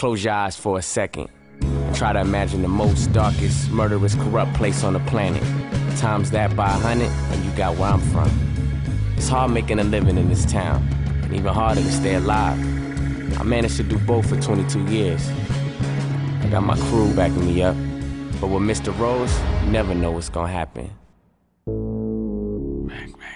Close your eyes for a second. Try to imagine the most darkest, murderous, corrupt place on the planet. Times that by a hundred, and you got where I'm from. It's hard making a living in this town, and even harder to stay alive. I managed to do both for 22 years. I got my crew backing me up. But with Mr. Rose, you never know what's gonna happen.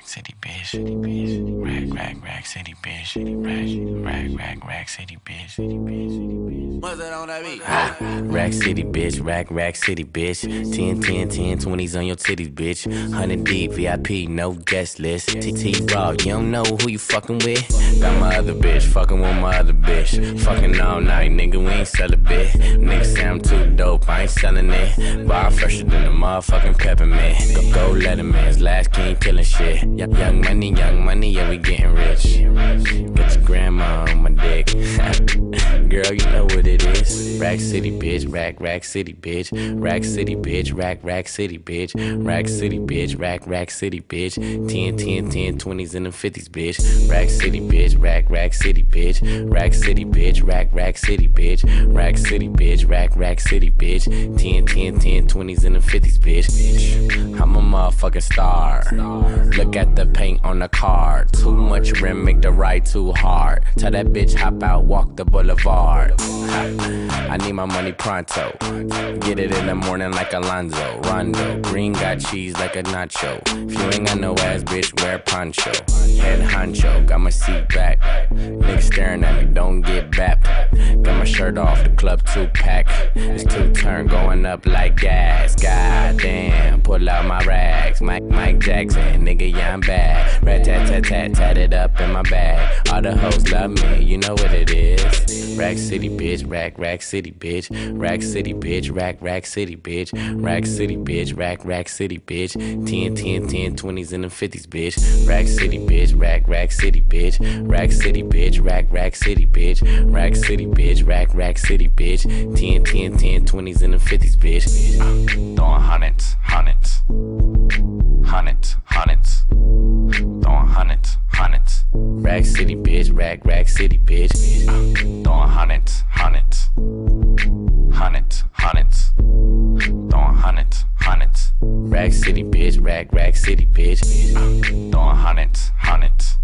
Rack, city, bitch, city, bitch. Rack, rack, rack, city, bitch, city, rack, rack, rack, rack, city, bitch, city, bitch, city, bitch. What's that on that beat? Ah, rack city, bitch, rack, rack city, bitch. 10, 10, 10, 20s on your titties, bitch. 100 deep, VIP, no guest list. TT Raw, you don't know who you fucking with? Got my other bitch, fucking with my other bitch. Fucking all night, nigga, we ain't sell a bit. Nigga say I'm too dope, I ain't selling it. Bar fresher than the motherfucking peppermint. Go, go let him in, last king killing shit. Young money, young money, yeah, we getting rich. Get your grandma on my dick. Girl, you know what it is. Rack City, bitch. Rack, rack city, bitch. Rack City, bitch. Rack, rack city, bitch. Rack City, bitch. Rack, rack city, bitch. 10, 10, 10, 20s and the 50s, bitch. Rack City, bitch. Rack, rack city, bitch. Rack City, bitch. Rack, rack city, bitch. Rack City, bitch. Rack, rack city, bitch. 10, 10, 10, 20s and the 50s, bitch. Motherfucking star. Look at the paint on the car. Too much rim, make the ride too hard. Tell that bitch hop out, walk the boulevard. I need my money pronto. Get it in the morning like Alonzo. Rondo. Green got cheese like a nacho. If you ain't got no ass, bitch, wear poncho. Head honcho, got my seat back. Niggas staring at me, don't get back. Got my shirt off, the club two pack. It's two turn going up like gas. God damn, pull out my rags. Mike, Mike Jackson, nigga, yeah, I'm bad. Rat tat tat tat, tat it up in my bag. All the hoes love me, you know what it is. Rack City, bitch, rack, rack city, bitch. Rack City, bitch, rack, rack city, bitch. Rack City, bitch, rack, rack city, bitch. 10, 10, 10, 20s and the 50s, bitch. Rack City, bitch, rack, rack city, bitch. Rack City, bitch, rack, rack city, bitch. Rack City, bitch, rack, rack city, bitch. 10, 10, 10, 20s and the 50s, bitch. Throwing hundreds. Hundreds, hundreds. Rack City, bitch, rack, rack city, bitch. Throwing hundreds, hundreds. Hundreds, hundreds. Throwing hundreds, hundreds. Rack City, bitch, rack, rack city, bitch. Throwing hundreds, hundreds.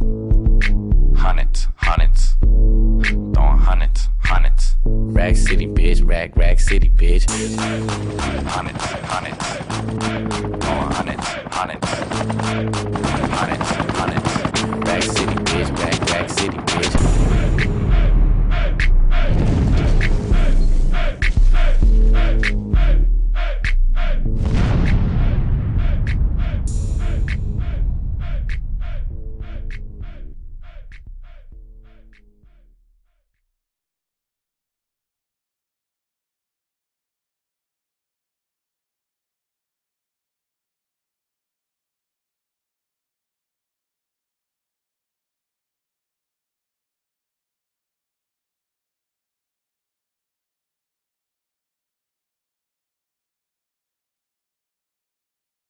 Hundreds, hundreds. Throwing hundreds, hundreds. Rack City, bitch, rack, rack city, bitch. Hundreds.